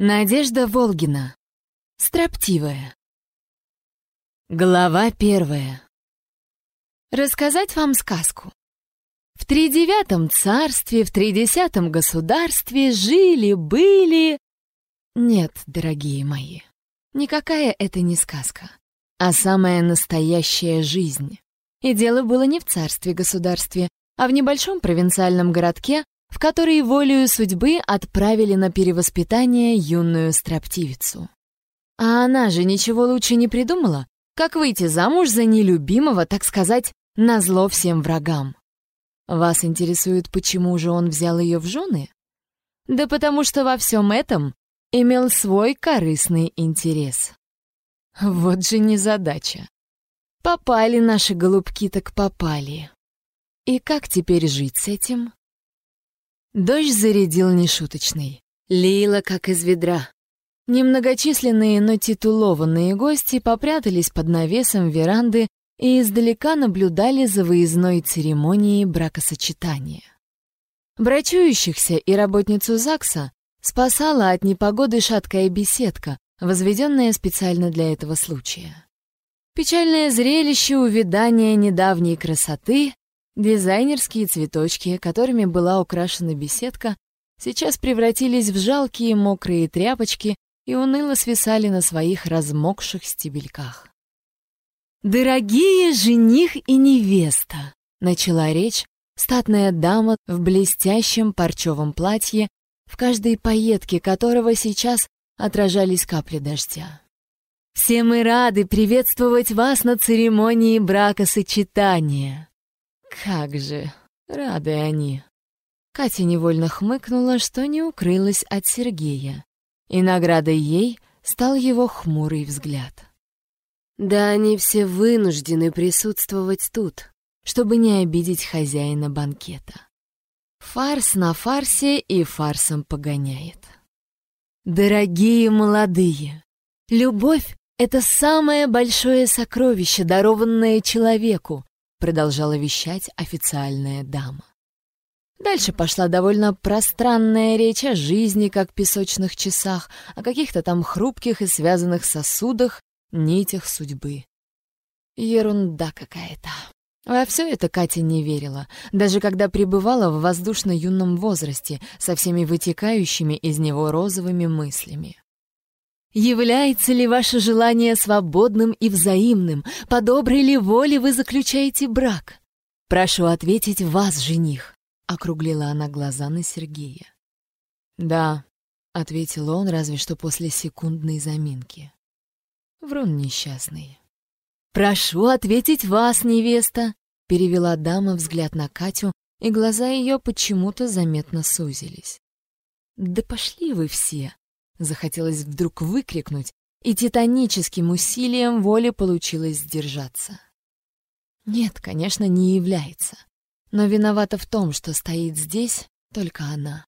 Надежда Волгина. Строптивая. Глава первая. Рассказать вам сказку. В тридевятом царстве, в тридесятом государстве жили-были... Нет, дорогие мои, никакая это не сказка, а самая настоящая жизнь. И дело было не в царстве-государстве, а в небольшом провинциальном городке, в который волею судьбы отправили на перевоспитание юную строптивицу. А она же ничего лучше не придумала, как выйти замуж за нелюбимого, так сказать, назло всем врагам. Вас интересует, почему же он взял ее в жены? Да потому что во всем этом имел свой корыстный интерес. Вот же незадача. Попали наши голубки, так попали. И как теперь жить с этим? Дождь зарядил нешуточный. Лила, как из ведра. Немногочисленные, но титулованные гости попрятались под навесом веранды и издалека наблюдали за выездной церемонией бракосочетания. Брачующихся и работницу ЗАГСа спасала от непогоды шаткая беседка, возведенная специально для этого случая. Печальное зрелище увядания недавней красоты Дизайнерские цветочки, которыми была украшена беседка, сейчас превратились в жалкие мокрые тряпочки и уныло свисали на своих размокших стебельках. «Дорогие жених и невеста!» — начала речь статная дама в блестящем парчевом платье, в каждой пайетке которого сейчас отражались капли дождя. «Все мы рады приветствовать вас на церемонии бракосочетания!» Как же, рады они. Катя невольно хмыкнула, что не укрылась от Сергея. И наградой ей стал его хмурый взгляд. Да они все вынуждены присутствовать тут, чтобы не обидеть хозяина банкета. Фарс на фарсе и фарсом погоняет. Дорогие молодые, любовь — это самое большое сокровище, дарованное человеку, продолжала вещать официальная дама. Дальше пошла довольно пространная речь о жизни, как песочных часах, о каких-то там хрупких и связанных сосудах, нитях судьбы. Ерунда какая-то. Во все это Катя не верила, даже когда пребывала в воздушно-юном возрасте со всеми вытекающими из него розовыми мыслями. Является ли ваше желание свободным и взаимным? По доброй ли воле вы заключаете брак? Прошу ответить вас, жених, округлила она глаза на Сергея. Да, ответил он, разве что после секундной заминки. Врун несчастный. Прошу ответить вас, невеста, перевела дама взгляд на Катю, и глаза ее почему-то заметно сузились. Да пошли вы все, Захотелось вдруг выкрикнуть, и титаническим усилием воли получилось сдержаться. Нет, конечно, не является. Но виновата в том, что стоит здесь только она.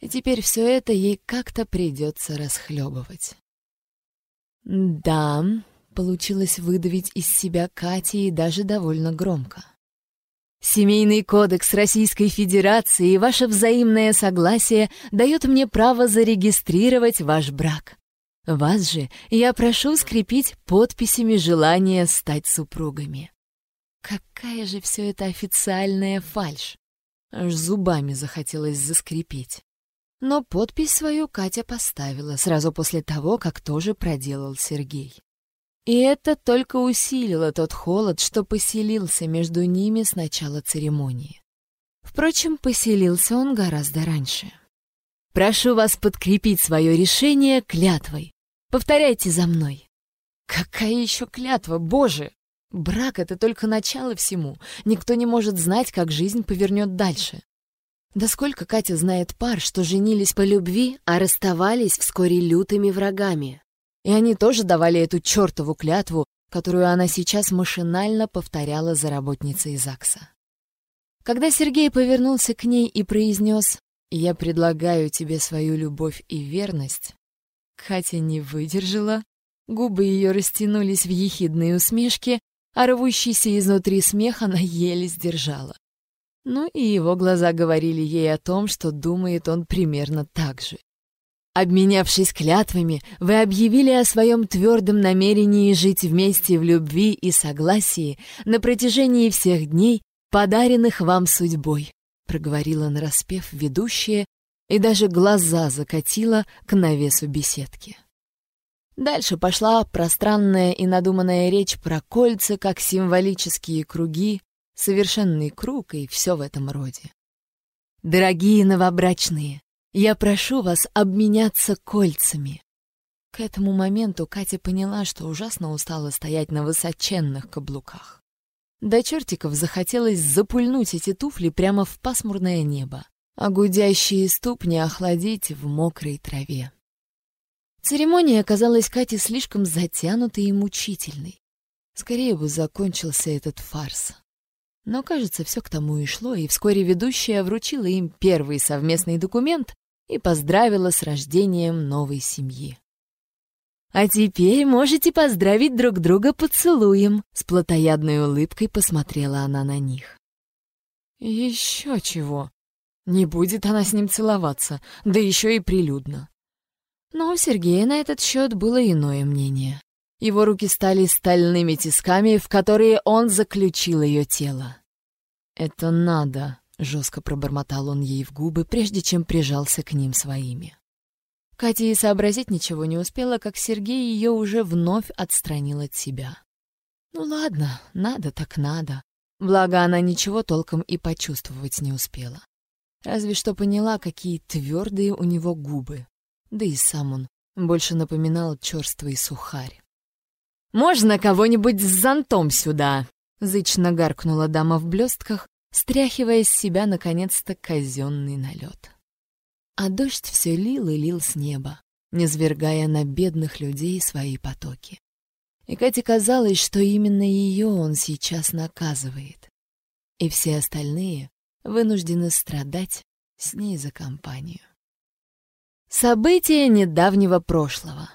И теперь все это ей как-то придется расхлебывать. «Да», — получилось выдавить из себя Кати и даже довольно громко. Семейный кодекс Российской Федерации и ваше взаимное согласие дает мне право зарегистрировать ваш брак. Вас же я прошу скрепить подписями желания стать супругами. Какая же все это официальная фальшь. Аж зубами захотелось заскрипеть. Но подпись свою Катя поставила сразу после того, как тоже проделал Сергей. И это только усилило тот холод, что поселился между ними с начала церемонии. Впрочем, поселился он гораздо раньше. «Прошу вас подкрепить свое решение клятвой. Повторяйте за мной». «Какая еще клятва, Боже!» Брак — это только начало всему. Никто не может знать, как жизнь повернет дальше. Да сколько Катя знает пар, что женились по любви, а расставались вскоре лютыми врагами. И они тоже давали эту чертову клятву, которую она сейчас машинально повторяла за работницей ЗАГСа. Когда Сергей повернулся к ней и произнес «Я предлагаю тебе свою любовь и верность», Катя не выдержала, губы ее растянулись в ехидные усмешки, а рвущийся изнутри смех она еле сдержала. Ну и его глаза говорили ей о том, что думает он примерно так же. Обменявшись клятвами, вы объявили о своем твердом намерении жить вместе в любви и согласии на протяжении всех дней, подаренных вам судьбой», — проговорила нараспев ведущая и даже глаза закатила к навесу беседки. Дальше пошла пространная и надуманная речь про кольца как символические круги, совершенный круг и все в этом роде. «Дорогие новобрачные, я прошу вас обменяться кольцами». К этому моменту Катя поняла, что ужасно устала стоять на высоченных каблуках. До чертиков захотелось запульнуть эти туфли прямо в пасмурное небо а гудящие ступни охладить в мокрой траве. Церемония оказалась Кате слишком затянутой и мучительной. Скорее бы закончился этот фарс. Но, кажется, все к тому и шло, и вскоре ведущая вручила им первый совместный документ и поздравила с рождением новой семьи. «А теперь можете поздравить друг друга поцелуем», — с плотоядной улыбкой посмотрела она на них. «Еще чего», не будет она с ним целоваться, да еще и прилюдно. Но у Сергея на этот счет было иное мнение. Его руки стали стальными тисками, в которые он заключил ее тело. «Это надо», — жестко пробормотал он ей в губы, прежде чем прижался к ним своими. Катя и сообразить ничего не успела, как Сергей ее уже вновь отстранил от себя. Ну ладно, надо так надо. Благо, она ничего толком и почувствовать не успела. Разве что поняла, какие твердые у него губы. Да и сам он больше напоминал черствый сухарь. «Можно кого-нибудь с зонтом сюда?» — зычно гаркнула дама в блестках, стряхивая с себя, наконец-то, казенный налет. А дождь все лил и лил с неба, низвергая на бедных людей свои потоки. И Кате казалось, что именно ее он сейчас наказывает. И все остальные вынуждены страдать с ней за компанию. События недавнего прошлого.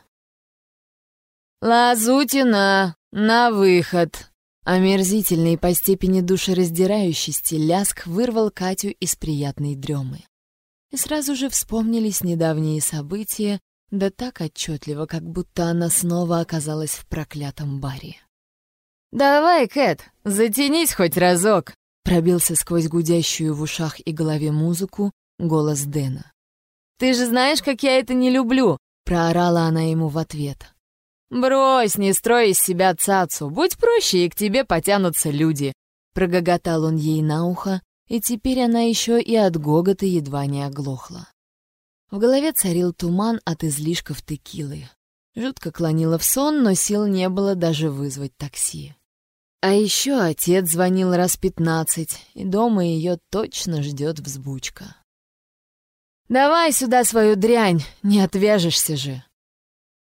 «Лазутина! На выход!» Омерзительный по степени душераздирающести ляск вырвал Катю из приятной дремы. И сразу же вспомнились недавние события, да так отчетливо, как будто она снова оказалась в проклятом баре. «Давай, Кэт, затянись хоть разок!» Пробился сквозь гудящую в ушах и голове музыку голос Дэна. «Ты же знаешь, как я это не люблю!» — проорала она ему в ответ. «Брось, не строй из себя цацу, будь проще, и к тебе потянутся люди!» Прогоготал он ей на ухо, и теперь она еще и от гогота едва не оглохла. В голове царил туман от излишков текилы. Жутко клонила в сон, но сил не было даже вызвать такси. А еще отец звонил раз пятнадцать, и дома ее точно ждет взбучка. «Давай сюда свою дрянь, не отвяжешься же!»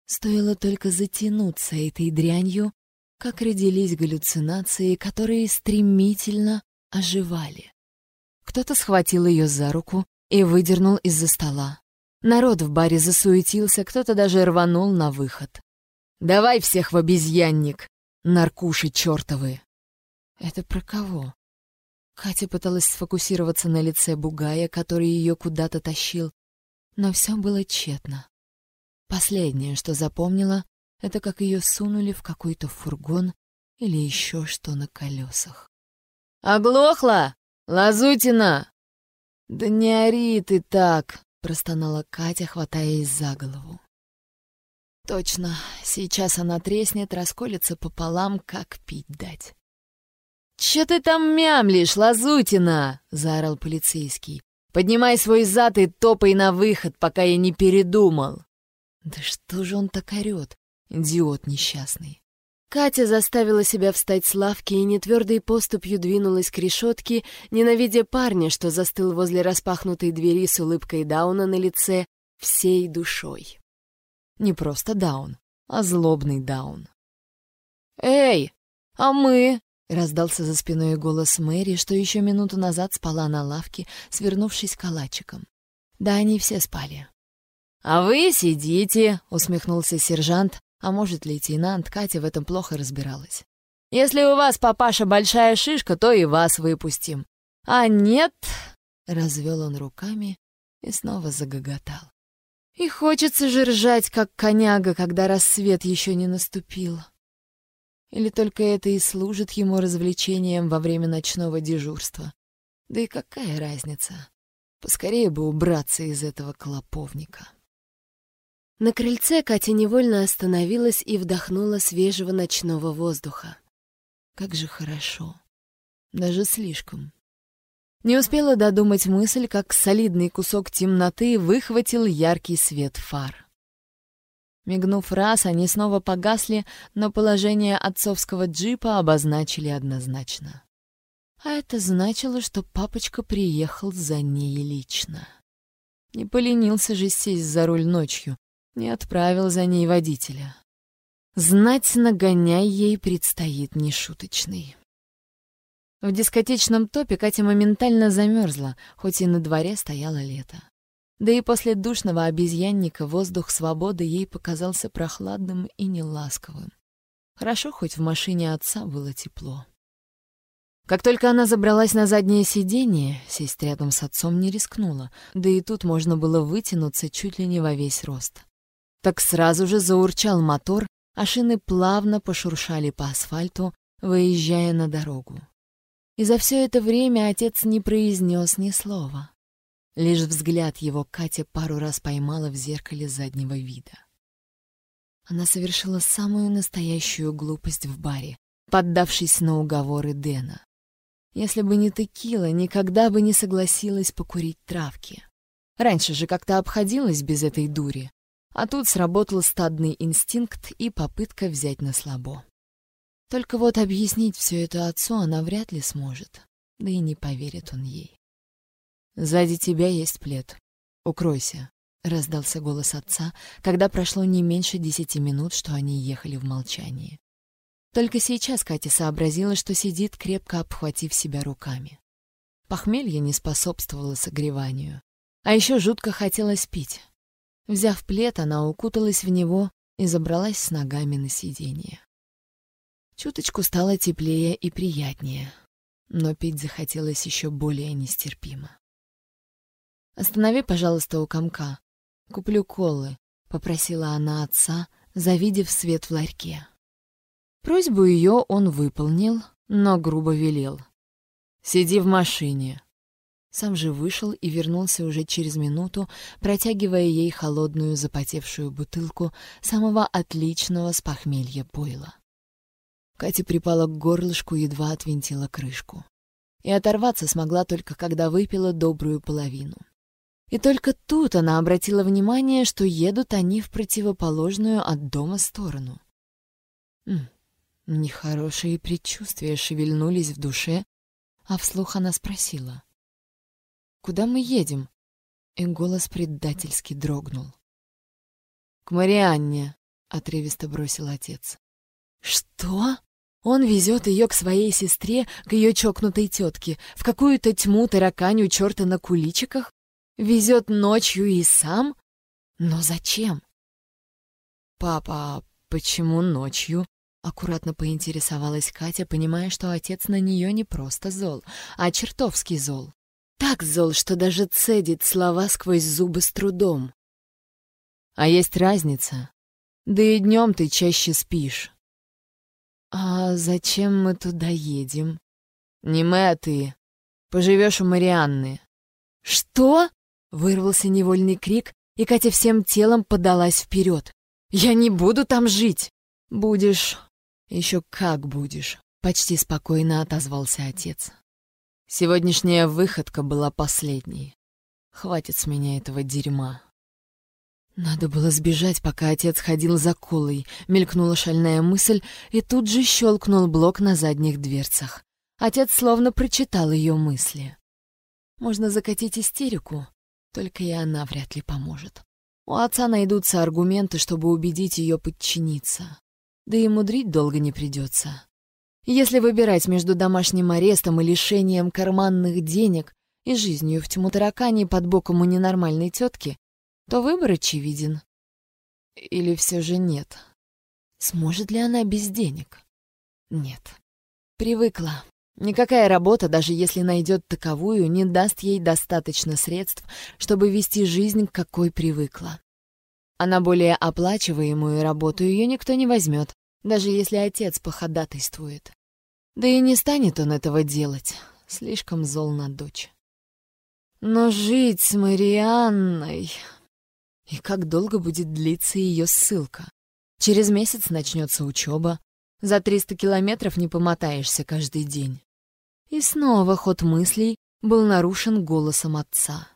Стоило только затянуться этой дрянью, как родились галлюцинации, которые стремительно оживали. Кто-то схватил ее за руку и выдернул из-за стола. Народ в баре засуетился, кто-то даже рванул на выход. «Давай всех в обезьянник!» Наркуши чертовы!» «Это про кого?» Катя пыталась сфокусироваться на лице Бугая, который ее куда-то тащил, но все было тщетно. Последнее, что запомнила, это как ее сунули в какой-то фургон или еще что на колесах. «Оглохла! Лазутина!» «Да не ори ты так!» — простонала Катя, хватаясь за голову. Точно, сейчас она треснет, расколется пополам, как пить дать. «Чё ты там мямлишь, Лазутина?» — заорал полицейский. «Поднимай свой зад и топай на выход, пока я не передумал». «Да что же он так орёт, идиот несчастный?» Катя заставила себя встать с лавки и нетвердой поступью двинулась к решетке, ненавидя парня, что застыл возле распахнутой двери с улыбкой Дауна на лице, всей душой. Не просто даун, а злобный даун. «Эй, а мы?» — раздался за спиной голос Мэри, что еще минуту назад спала на лавке, свернувшись калачиком. Да, они все спали. «А вы сидите», — усмехнулся сержант, а может, лейтенант, Катя в этом плохо разбиралась. «Если у вас, папаша, большая шишка, то и вас выпустим. А нет...» — развел он руками и снова загоготал. И хочется же ржать, как коняга, когда рассвет еще не наступил. Или только это и служит ему развлечением во время ночного дежурства. Да и какая разница? Поскорее бы убраться из этого клоповника. На крыльце Катя невольно остановилась и вдохнула свежего ночного воздуха. Как же хорошо. Даже слишком. Не успела додумать мысль, как солидный кусок темноты выхватил яркий свет фар. Мигнув раз, они снова погасли, но положение отцовского джипа обозначили однозначно. А это значило, что папочка приехал за ней лично. Не поленился же сесть за руль ночью, не отправил за ней водителя. Знать нагоняй ей предстоит нешуточный. В дискотечном топе Катя моментально замерзла, хоть и на дворе стояло лето. Да и после душного обезьянника воздух свободы ей показался прохладным и неласковым. Хорошо, хоть в машине отца было тепло. Как только она забралась на заднее сиденье, сесть рядом с отцом не рискнула, да и тут можно было вытянуться чуть ли не во весь рост. Так сразу же заурчал мотор, а шины плавно пошуршали по асфальту, выезжая на дорогу. И за все это время отец не произнес ни слова. Лишь взгляд его Катя пару раз поймала в зеркале заднего вида. Она совершила самую настоящую глупость в баре, поддавшись на уговоры Дэна. Если бы не текила, никогда бы не согласилась покурить травки. Раньше же как-то обходилась без этой дури, а тут сработал стадный инстинкт и попытка взять на слабо. Только вот объяснить все это отцу она вряд ли сможет, да и не поверит он ей. «Сзади тебя есть плед. Укройся», — раздался голос отца, когда прошло не меньше десяти минут, что они ехали в молчании. Только сейчас Катя сообразила, что сидит, крепко обхватив себя руками. Похмелье не способствовало согреванию. А еще жутко хотелось пить. Взяв плед, она укуталась в него и забралась с ногами на сиденье. Чуточку стало теплее и приятнее, но пить захотелось еще более нестерпимо. «Останови, пожалуйста, у комка. Куплю колы», — попросила она отца, завидев свет в ларьке. Просьбу ее он выполнил, но грубо велел. «Сиди в машине». Сам же вышел и вернулся уже через минуту, протягивая ей холодную запотевшую бутылку самого отличного с похмелья пойла. Катя припала к горлышку, едва отвинтила крышку. И оторваться смогла только когда выпила добрую половину. И только тут она обратила внимание, что едут они в противоположную от дома сторону. Нехорошие предчувствия шевельнулись в душе, а вслух она спросила. «Куда мы едем?» И голос предательски дрогнул. «К Марианне», — отрывисто бросил отец. «Что?» Он везет ее к своей сестре, к ее чокнутой тетке, в какую-то тьму тараканью черта на куличиках? Везет ночью и сам? Но зачем? «Папа, почему ночью?» Аккуратно поинтересовалась Катя, понимая, что отец на нее не просто зол, а чертовски зол. Так зол, что даже цедит слова сквозь зубы с трудом. А есть разница. Да и днем ты чаще спишь. А зачем мы туда едем? Не мы, а ты. Поживешь у Марианны. Что? Вырвался невольный крик, и Катя всем телом подалась вперед. Я не буду там жить. Будешь «Еще как будешь», — почти спокойно отозвался отец. «Сегодняшняя выходка была последней. Хватит с меня этого дерьма». Надо было сбежать, пока отец ходил за колой, мелькнула шальная мысль, и тут же щелкнул блок на задних дверцах. Отец словно прочитал ее мысли. Можно закатить истерику, только и она вряд ли поможет. У отца найдутся аргументы, чтобы убедить ее подчиниться. Да и мудрить долго не придется. Если выбирать между домашним арестом и лишением карманных денег и жизнью в тьму таракани под боком у ненормальной тетки, то выбор очевиден. Или все же нет? Сможет ли она без денег? Нет. Привыкла. Никакая работа, даже если найдет таковую, не даст ей достаточно средств, чтобы вести жизнь, какой привыкла. а на более оплачиваемую работу ее никто не возьмет, даже если отец походатайствует. Да и не станет он этого делать, слишком зол на дочь. Но жить с Марианной... И как долго будет длиться ее ссылка? Через месяц начнется учеба. За 300 километров не помотаешься каждый день. И снова ход мыслей был нарушен голосом отца.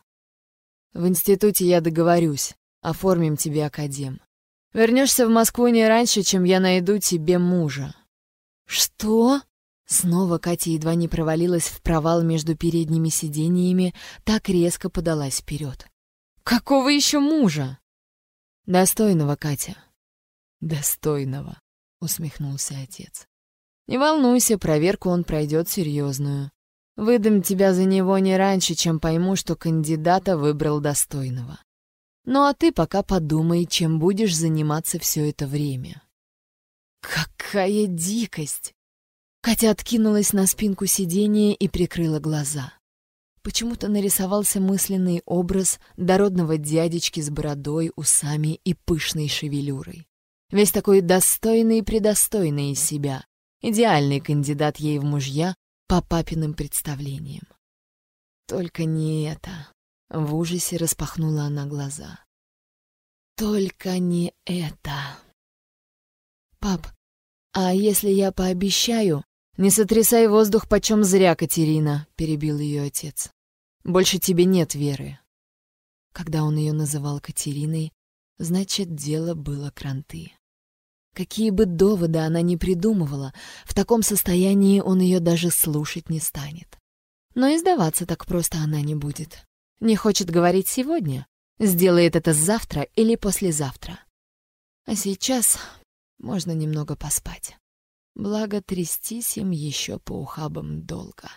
«В институте я договорюсь. Оформим тебе академ. Вернешься в Москву не раньше, чем я найду тебе мужа». «Что?» Снова Катя едва не провалилась в провал между передними сиденьями, так резко подалась вперед. «Какого еще мужа?» «Достойного, Катя». «Достойного», — усмехнулся отец. «Не волнуйся, проверку он пройдет серьезную. Выдам тебя за него не раньше, чем пойму, что кандидата выбрал достойного. Ну а ты пока подумай, чем будешь заниматься все это время». «Какая дикость!» Катя откинулась на спинку сиденья и прикрыла глаза. Почему-то нарисовался мысленный образ дородного дядечки с бородой, усами и пышной шевелюрой. Весь такой достойный и предостойный из себя. Идеальный кандидат ей в мужья по папиным представлениям. Только не это. В ужасе распахнула она глаза. Только не это. Пап, а если я пообещаю, «Не сотрясай воздух почем зря, Катерина», — перебил ее отец. «Больше тебе нет веры». Когда он ее называл Катериной, значит, дело было кранты. Какие бы доводы она ни придумывала, в таком состоянии он ее даже слушать не станет. Но и сдаваться так просто она не будет. Не хочет говорить сегодня, сделает это завтра или послезавтра. А сейчас можно немного поспать. Благо, трястись им еще по ухабам долго.